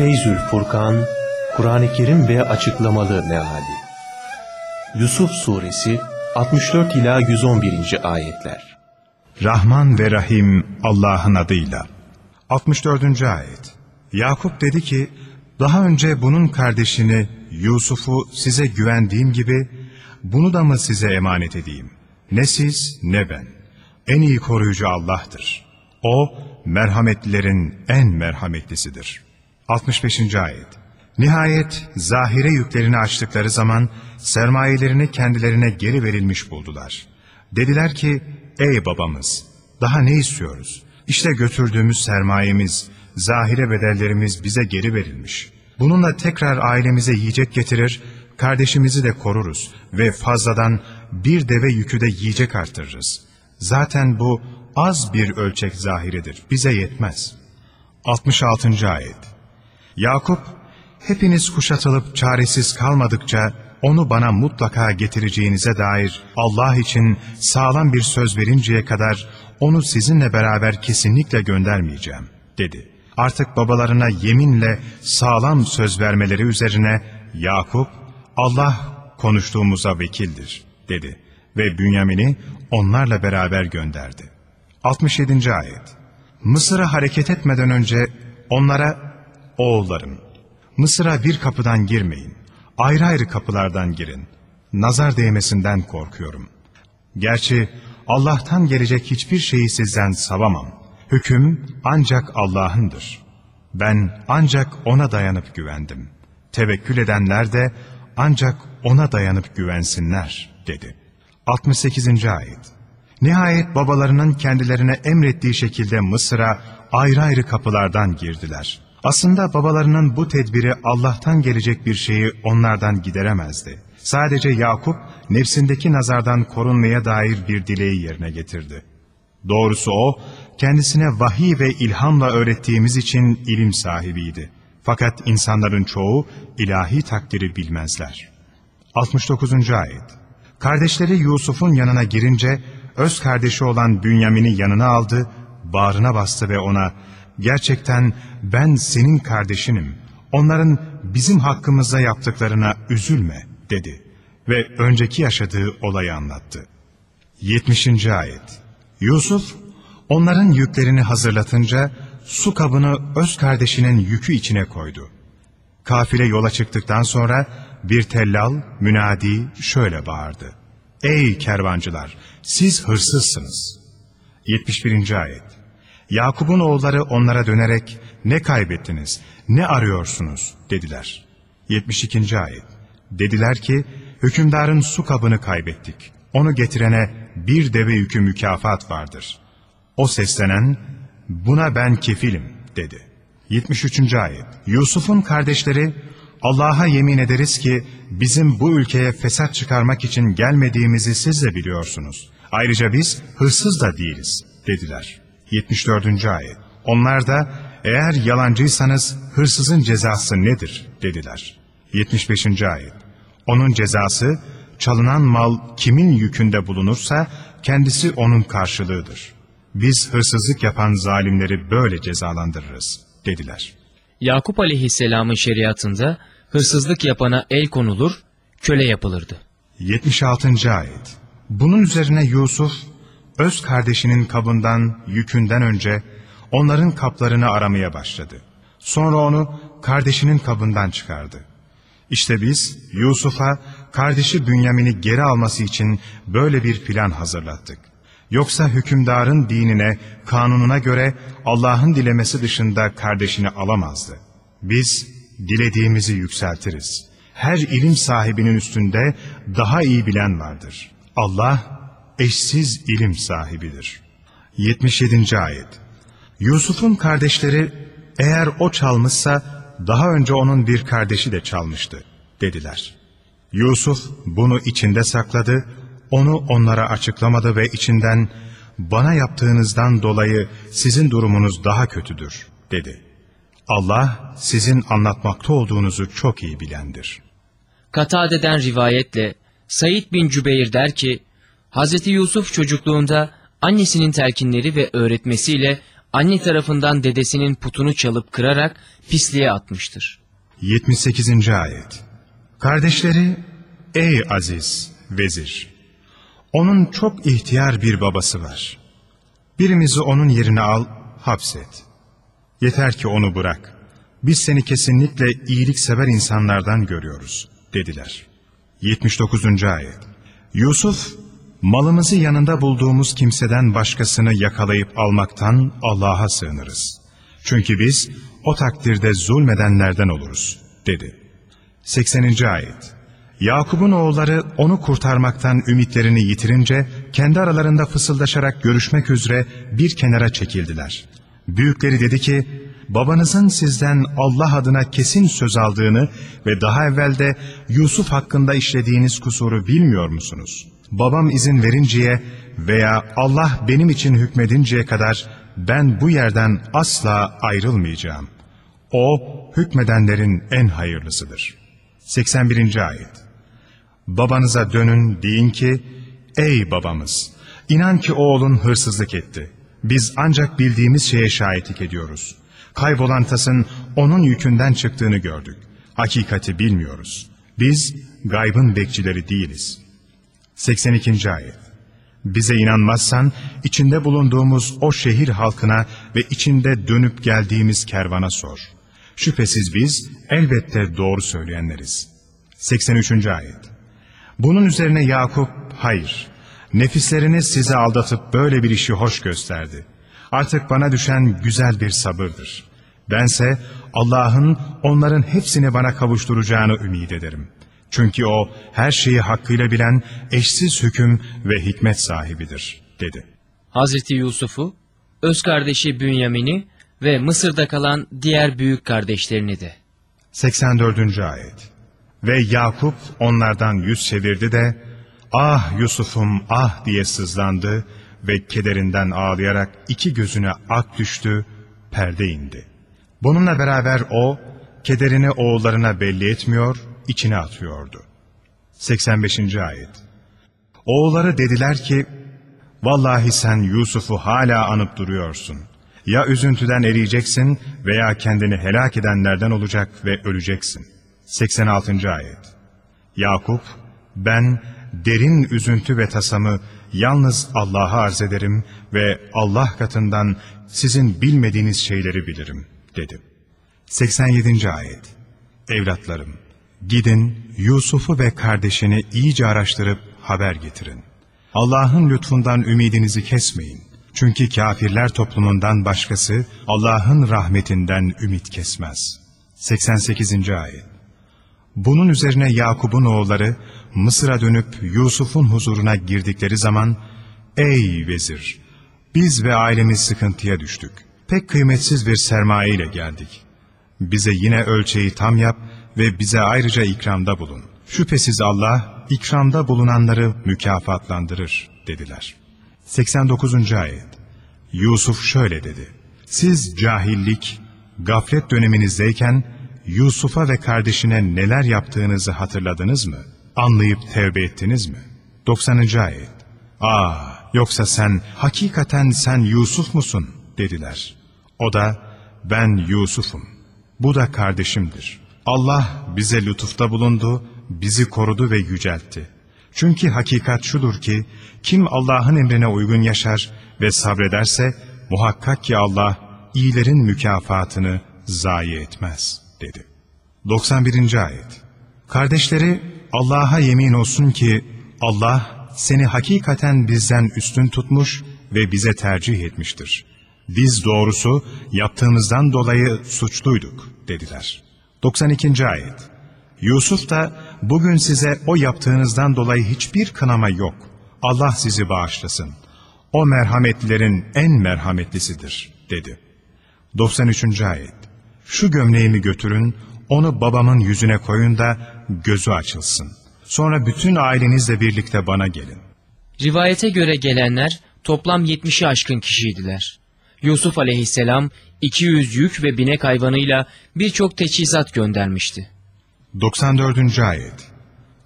Feyzül Furkan, Kur'an-ı Kerim ve Açıklamalı Meali Yusuf Suresi 64 ila 111. ayetler. Rahman ve Rahim Allah'ın adıyla. 64. ayet. Yakup dedi ki, daha önce bunun kardeşini Yusuf'u size güvendiğim gibi bunu da mı size emanet edeyim? Ne siz ne ben. En iyi koruyucu Allah'tır. O merhametlilerin en merhametlisidir. 65. ayet. Nihayet zahire yüklerini açtıkları zaman sermayelerini kendilerine geri verilmiş buldular. Dediler ki, ey babamız daha ne istiyoruz? İşte götürdüğümüz sermayemiz, zahire bedellerimiz bize geri verilmiş. Bununla tekrar ailemize yiyecek getirir, kardeşimizi de koruruz ve fazladan bir deve yükü de yiyecek arttırırız. Zaten bu az bir ölçek zahiredir, bize yetmez. 66. ayet Yakup, hepiniz kuşatılıp çaresiz kalmadıkça onu bana mutlaka getireceğinize dair Allah için sağlam bir söz verinceye kadar onu sizinle beraber kesinlikle göndermeyeceğim, dedi. Artık babalarına yeminle sağlam söz vermeleri üzerine Yakup, Allah konuştuğumuza vekildir, dedi. Ve Bünyamin'i onlarla beraber gönderdi. 67. ayet Mısır'a hareket etmeden önce onlara, oğullarım, Mısır'a bir kapıdan girmeyin, ayrı ayrı kapılardan girin. Nazar değmesinden korkuyorum. Gerçi Allah'tan gelecek hiçbir şeyi sizden savamam. Hüküm ancak Allah'ındır. Ben ancak O'na dayanıp güvendim. Tevekkül edenler de ancak O'na dayanıp güvensinler, dedi. 68. ayet Nihayet babalarının kendilerine emrettiği şekilde Mısır'a ayrı ayrı kapılardan girdiler. Aslında babalarının bu tedbiri Allah'tan gelecek bir şeyi onlardan gideremezdi. Sadece Yakup nefsindeki nazardan korunmaya dair bir dileği yerine getirdi. Doğrusu o, kendisine vahiy ve ilhamla öğrettiğimiz için ilim sahibiydi. Fakat insanların çoğu ilahi takdiri bilmezler. 69. Ayet Kardeşleri Yusuf'un yanına girince, öz kardeşi olan Bünyamin'i yanına aldı, bağrına bastı ve ona, gerçekten ben senin kardeşinim, onların bizim hakkımızda yaptıklarına üzülme, dedi ve önceki yaşadığı olayı anlattı. 70. Ayet Yusuf, onların yüklerini hazırlatınca, su kabını öz kardeşinin yükü içine koydu. Kafile yola çıktıktan sonra, bir tellal, münadi şöyle bağırdı. Ey kervancılar, siz hırsızsınız. 71. Ayet Yakup'un oğulları onlara dönerek ne kaybettiniz, ne arıyorsunuz dediler. 72. ayet. Dediler ki hükümdarın su kabını kaybettik. Onu getirene bir deve yükü mükafat vardır. O seslenen buna ben kefilim dedi. 73. ayet. Yusuf'un kardeşleri Allah'a yemin ederiz ki bizim bu ülkeye fesat çıkarmak için gelmediğimizi siz de biliyorsunuz. Ayrıca biz hırsız da değiliz dediler. 74. ayet. Onlar da eğer yalancıysanız hırsızın cezası nedir dediler. 75. ayet. Onun cezası çalınan mal kimin yükünde bulunursa kendisi onun karşılığıdır. Biz hırsızlık yapan zalimleri böyle cezalandırırız dediler. Yakup aleyhisselamın şeriatında hırsızlık yapana el konulur, köle yapılırdı. 76. ayet. Bunun üzerine Yusuf öz kardeşinin kabından, yükünden önce onların kaplarını aramaya başladı. Sonra onu kardeşinin kabından çıkardı. İşte biz Yusuf'a kardeşi Bünyamin'i geri alması için böyle bir plan hazırlattık. Yoksa hükümdarın dinine, kanununa göre Allah'ın dilemesi dışında kardeşini alamazdı. Biz dilediğimizi yükseltiriz. Her ilim sahibinin üstünde daha iyi bilen vardır. Allah eşsiz ilim sahibidir. 77. Ayet Yusuf'un kardeşleri eğer o çalmışsa daha önce onun bir kardeşi de çalmıştı dediler. Yusuf bunu içinde sakladı, onu onlara açıklamadı ve içinden bana yaptığınızdan dolayı sizin durumunuz daha kötüdür dedi. Allah sizin anlatmakta olduğunuzu çok iyi bilendir. Katade'den rivayetle Said bin Cübeyr der ki, Hz. Yusuf çocukluğunda annesinin telkinleri ve öğretmesiyle anne tarafından dedesinin putunu çalıp kırarak pisliğe atmıştır. 78. Ayet Kardeşleri, ey aziz vezir! Onun çok ihtiyar bir babası var. Birimizi onun yerine al, hapset. Yeter ki onu bırak. Biz seni kesinlikle iyiliksever insanlardan görüyoruz, dediler. 79. Ayet Yusuf, malımızı yanında bulduğumuz kimseden başkasını yakalayıp almaktan Allah'a sığınırız. Çünkü biz o takdirde zulmedenlerden oluruz, dedi. 80. Ayet Yakup'un oğulları onu kurtarmaktan ümitlerini yitirince kendi aralarında fısıldaşarak görüşmek üzere bir kenara çekildiler. Büyükleri dedi ki, babanızın sizden Allah adına kesin söz aldığını ve daha evvelde Yusuf hakkında işlediğiniz kusuru bilmiyor musunuz? Babam izin verinceye veya Allah benim için hükmedinceye kadar ben bu yerden asla ayrılmayacağım. O hükmedenlerin en hayırlısıdır. 81. Ayet Babanıza dönün deyin ki, ey babamız, inan ki oğlun hırsızlık etti. Biz ancak bildiğimiz şeye şahitlik ediyoruz. Kaybolan tasın onun yükünden çıktığını gördük. Hakikati bilmiyoruz. Biz gaybın bekçileri değiliz. 82. Ayet Bize inanmazsan içinde bulunduğumuz o şehir halkına ve içinde dönüp geldiğimiz kervana sor. Şüphesiz biz elbette doğru söyleyenleriz. 83. Ayet Bunun üzerine Yakup, hayır, nefisleriniz sizi aldatıp böyle bir işi hoş gösterdi. Artık bana düşen güzel bir sabırdır. Bense Allah'ın onların hepsini bana kavuşturacağını ümit ederim. Çünkü O her şeyi hakkıyla bilen eşsiz hüküm ve hikmet sahibidir, dedi. Hazreti Yusuf'u, öz kardeşi Bünyamin'i ve Mısır'da kalan diğer büyük kardeşlerini de. 84. Ayet Ve Yakup onlardan yüz çevirdi de, ah Yusuf'um ah diye sızlandı ve kederinden ağlayarak iki gözüne ak düştü, perde indi. Bununla beraber o, kederini oğullarına belli etmiyor, içine atıyordu. 85. Ayet Oğulları dediler ki, Vallahi sen Yusuf'u hala anıp duruyorsun. Ya üzüntüden eriyeceksin veya kendini helak edenlerden olacak ve öleceksin. 86. Ayet Yakup, ben derin üzüntü ve tasamı yalnız Allah'a arz ederim ve Allah katından sizin bilmediğiniz şeyleri bilirim, dedi. 87. Ayet Evlatlarım, gidin Yusuf'u ve kardeşini iyice araştırıp haber getirin. Allah'ın lütfundan ümidinizi kesmeyin. Çünkü kafirler toplumundan başkası Allah'ın rahmetinden ümit kesmez. 88. Ayet Bunun üzerine Yakup'un oğulları Mısır'a dönüp Yusuf'un huzuruna girdikleri zaman Ey vezir! Biz ve ailemiz sıkıntıya düştük. Pek kıymetsiz bir sermaye ile geldik. Bize yine ölçeği tam yap ve bize ayrıca ikramda bulun. Şüphesiz Allah ikramda bulunanları mükafatlandırır dediler. 89. Ayet Yusuf şöyle dedi. Siz cahillik, gaflet döneminizdeyken Yusuf'a ve kardeşine neler yaptığınızı hatırladınız mı? Anlayıp tevbe ettiniz mi? 90. Ayet Aa, yoksa sen hakikaten sen Yusuf musun? dediler. O da ben Yusuf'um. Bu da kardeşimdir. Allah bize lütufta bulundu, bizi korudu ve yüceltti. Çünkü hakikat şudur ki, kim Allah'ın emrine uygun yaşar ve sabrederse, muhakkak ki Allah iyilerin mükafatını zayi etmez, dedi. 91. Ayet Kardeşleri, Allah'a yemin olsun ki, Allah seni hakikaten bizden üstün tutmuş ve bize tercih etmiştir. Biz doğrusu yaptığımızdan dolayı suçluyduk, dediler. 92. Ayet Yusuf da bugün size o yaptığınızdan dolayı hiçbir kınama yok. Allah sizi bağışlasın. O merhametlilerin en merhametlisidir dedi. 93. Ayet Şu gömleğimi götürün, onu babamın yüzüne koyun da gözü açılsın. Sonra bütün ailenizle birlikte bana gelin. Rivayete göre gelenler toplam 70'i aşkın kişiydiler. Yusuf aleyhisselam 200 yük ve binek hayvanıyla birçok teçhizat göndermişti. 94. Ayet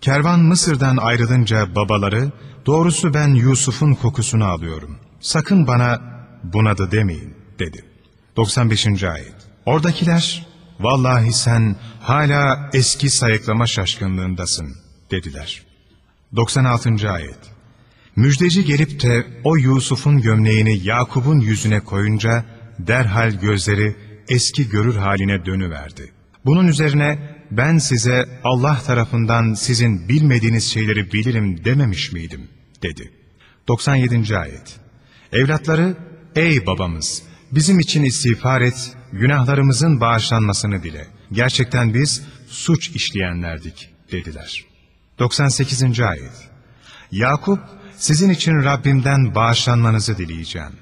Kervan Mısır'dan ayrılınca babaları, doğrusu ben Yusuf'un kokusunu alıyorum. Sakın bana bunadı demeyin. dedi. 95. ayet. Oradakiler, vallahi sen hala eski sayıklama şaşkınlığındasın dediler. 96. ayet. Müjdeci gelip de o Yusuf'un gömleğini Yakup'un yüzüne koyunca derhal gözleri eski görür haline dönüverdi. Bunun üzerine ben size Allah tarafından sizin bilmediğiniz şeyleri bilirim dememiş miydim dedi. 97. ayet. Evlatları ey babamız bizim için istiğfar et günahlarımızın bağışlanmasını dile. Gerçekten biz suç işleyenlerdik dediler. 98. ayet. Yakup sizin için Rabbimden bağışlanmanızı dileyeceğim.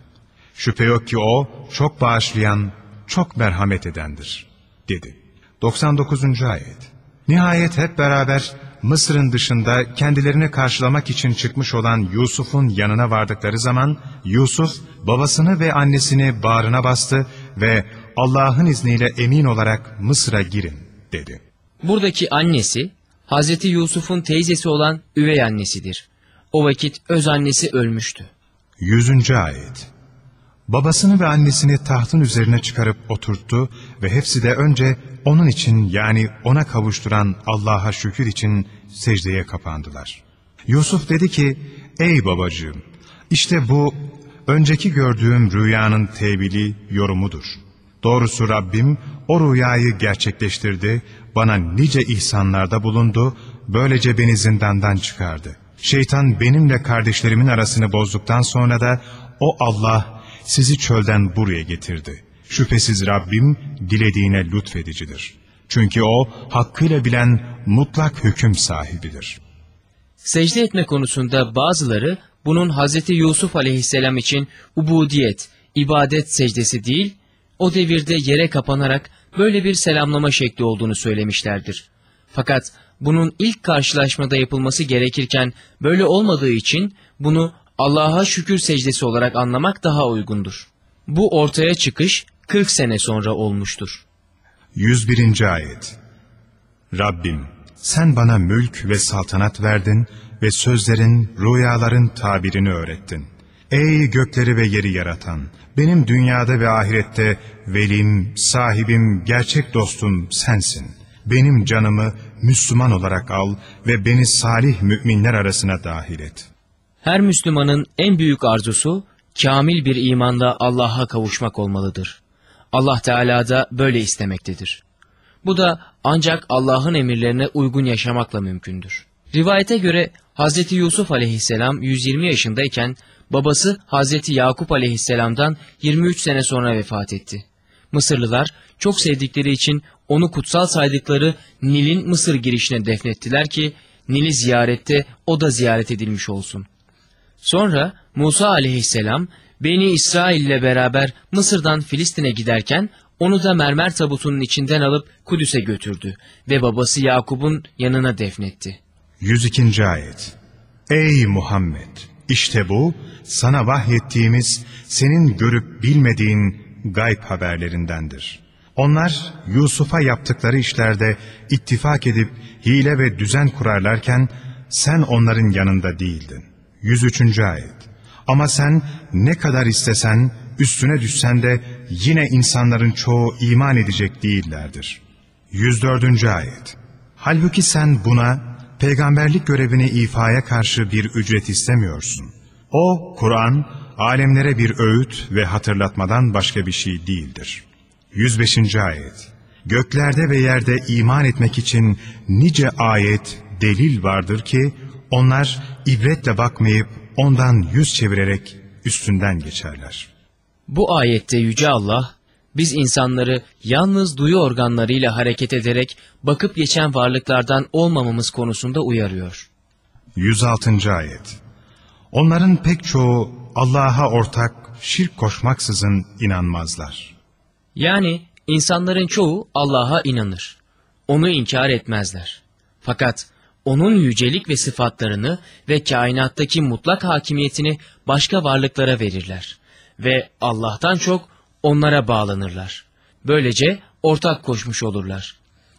Şüphe yok ki o çok bağışlayan, çok merhamet edendir, dedi. 99. ayet. Nihayet hep beraber Mısır'ın dışında kendilerini karşılamak için çıkmış olan Yusuf'un yanına vardıkları zaman Yusuf babasını ve annesini bağrına bastı ve Allah'ın izniyle emin olarak Mısır'a girin dedi. Buradaki annesi Hazreti Yusuf'un teyzesi olan üvey annesidir. O vakit öz annesi ölmüştü. 100. ayet Babasını ve annesini tahtın üzerine çıkarıp oturttu ve hepsi de önce onun için yani ona kavuşturan Allah'a şükür için secdeye kapandılar. Yusuf dedi ki, ey babacığım, işte bu önceki gördüğüm rüyanın tevili, yorumudur. Doğrusu Rabbim o rüyayı gerçekleştirdi, bana nice ihsanlarda bulundu, böylece beni zindandan çıkardı. Şeytan benimle kardeşlerimin arasını bozduktan sonra da o Allah sizi çölden buraya getirdi. Şüphesiz Rabbim dilediğine lütfedicidir. Çünkü o hakkıyla bilen mutlak hüküm sahibidir. Secde etme konusunda bazıları bunun Hazreti Yusuf aleyhisselam için ubudiyet, ibadet secdesi değil, o devirde yere kapanarak böyle bir selamlama şekli olduğunu söylemişlerdir. Fakat bunun ilk karşılaşmada yapılması gerekirken böyle olmadığı için bunu Allah'a şükür secdesi olarak anlamak daha uygundur. Bu ortaya çıkış 40 sene sonra olmuştur. 101. Ayet Rabbim sen bana mülk ve saltanat verdin ve sözlerin, rüyaların tabirini öğrettin. Ey gökleri ve yeri yaratan! Benim dünyada ve ahirette velim, sahibim, gerçek dostum sensin. Benim canımı Müslüman olarak al ve beni salih müminler arasına dahil et. Her Müslümanın en büyük arzusu, kamil bir imanla Allah'a kavuşmak olmalıdır. Allah Teala da böyle istemektedir. Bu da ancak Allah'ın emirlerine uygun yaşamakla mümkündür. Rivayete göre Hz. Yusuf aleyhisselam 120 yaşındayken babası Hz. Yakup aleyhisselamdan 23 sene sonra vefat etti. Mısırlılar çok sevdikleri için onu kutsal saydıkları Nil'in Mısır girişine defnettiler ki Nil'i ziyarette o da ziyaret edilmiş olsun. Sonra Musa aleyhisselam Beni İsrail ile beraber Mısır'dan Filistin'e giderken onu da mermer tabutunun içinden alıp Kudüs'e götürdü ve babası Yakup'un yanına defnetti. 102. Ayet Ey Muhammed! İşte bu sana vahyettiğimiz senin görüp bilmediğin gayb haberlerindendir. Onlar Yusuf'a yaptıkları işlerde ittifak edip hile ve düzen kurarlarken sen onların yanında değildin. 103. Ayet Ama sen ne kadar istesen, üstüne düşsen de yine insanların çoğu iman edecek değillerdir. 104. Ayet Halbuki sen buna, peygamberlik görevini ifaya karşı bir ücret istemiyorsun. O, Kur'an, alemlere bir öğüt ve hatırlatmadan başka bir şey değildir. 105. Ayet Göklerde ve yerde iman etmek için nice ayet, delil vardır ki, onlar ibretle bakmayıp ondan yüz çevirerek üstünden geçerler. Bu ayette Yüce Allah, biz insanları yalnız duyu organlarıyla hareket ederek bakıp geçen varlıklardan olmamamız konusunda uyarıyor. 106. Ayet Onların pek çoğu Allah'a ortak, şirk koşmaksızın inanmazlar. Yani insanların çoğu Allah'a inanır. Onu inkar etmezler. Fakat onun yücelik ve sıfatlarını ve kainattaki mutlak hakimiyetini başka varlıklara verirler. Ve Allah'tan çok onlara bağlanırlar. Böylece ortak koşmuş olurlar.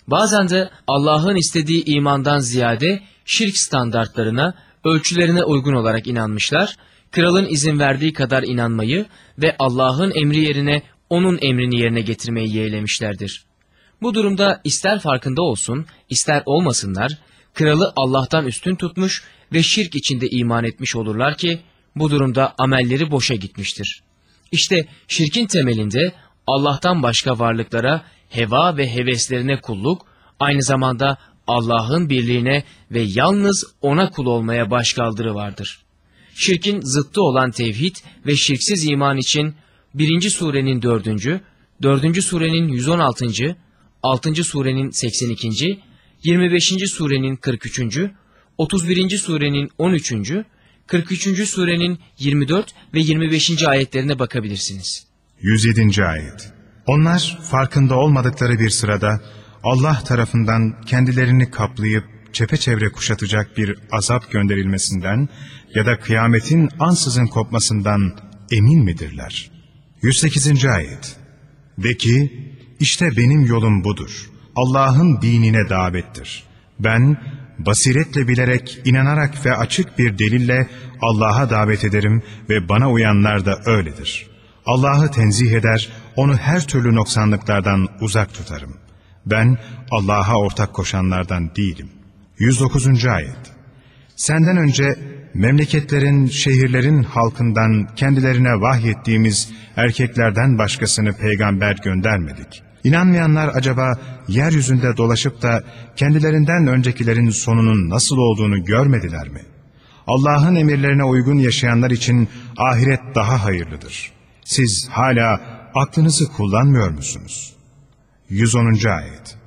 Bazen de Allah'ın istediği imandan ziyade şirk standartlarına, ölçülerine uygun olarak inanmışlar, kralın izin verdiği kadar inanmayı ve Allah'ın emri yerine onun emrini yerine getirmeyi yeğlemişlerdir. Bu durumda ister farkında olsun, ister olmasınlar, kralı Allah'tan üstün tutmuş ve şirk içinde iman etmiş olurlar ki, bu durumda amelleri boşa gitmiştir. İşte şirkin temelinde Allah'tan başka varlıklara, heva ve heveslerine kulluk, aynı zamanda Allah'ın birliğine ve yalnız ona kul olmaya başkaldırı vardır. Şirkin zıttı olan tevhid ve şirksiz iman için 1. surenin 4. 4. surenin 116. 6. surenin 82. 25. surenin 43. 31. surenin 13. 43. surenin 24 ve 25. ayetlerine bakabilirsiniz. 107. Ayet Onlar farkında olmadıkları bir sırada Allah tarafından kendilerini kaplayıp çepeçevre kuşatacak bir azap gönderilmesinden ya da kıyametin ansızın kopmasından emin midirler? 108. Ayet De ki, işte benim yolum budur. Allah'ın dinine davettir. Ben basiretle bilerek, inanarak ve açık bir delille Allah'a davet ederim ve bana uyanlar da öyledir. Allah'ı tenzih eder, onu her türlü noksanlıklardan uzak tutarım. Ben Allah'a ortak koşanlardan değilim. 109. Ayet Senden önce memleketlerin, şehirlerin halkından kendilerine vahyettiğimiz erkeklerden başkasını peygamber göndermedik. İnanmayanlar acaba yeryüzünde dolaşıp da kendilerinden öncekilerin sonunun nasıl olduğunu görmediler mi? Allah'ın emirlerine uygun yaşayanlar için ahiret daha hayırlıdır. Siz hala aklınızı kullanmıyor musunuz? 110. Ayet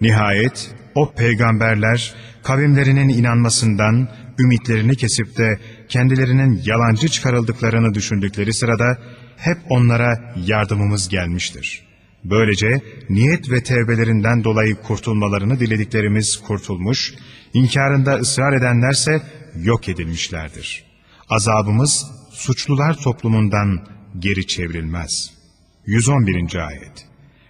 Nihayet o peygamberler kavimlerinin inanmasından ümitlerini kesip de kendilerinin yalancı çıkarıldıklarını düşündükleri sırada hep onlara yardımımız gelmiştir. Böylece niyet ve tevbelerinden dolayı kurtulmalarını dilediklerimiz kurtulmuş, inkarında ısrar edenlerse yok edilmişlerdir. Azabımız suçlular toplumundan geri çevrilmez. 111. Ayet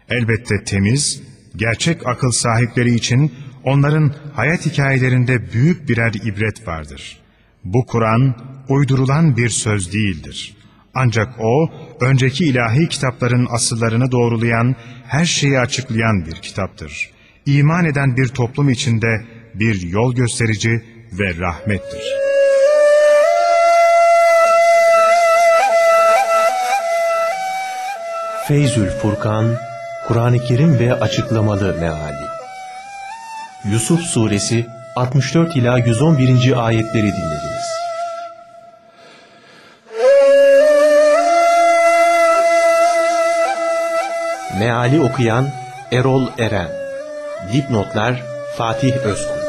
Elbette temiz, gerçek akıl sahipleri için onların hayat hikayelerinde büyük birer ibret vardır. Bu Kur'an uydurulan bir söz değildir. Ancak o, önceki ilahi kitapların asıllarını doğrulayan, her şeyi açıklayan bir kitaptır. İman eden bir toplum içinde bir yol gösterici ve rahmettir. Feyzül Furkan, Kur'an-ı Kerim ve Açıklamalı Meali Yusuf Suresi 64 ila 111. ayetleri dinlediniz. Meali okuyan Erol Eren Dipnotlar Fatih Özkul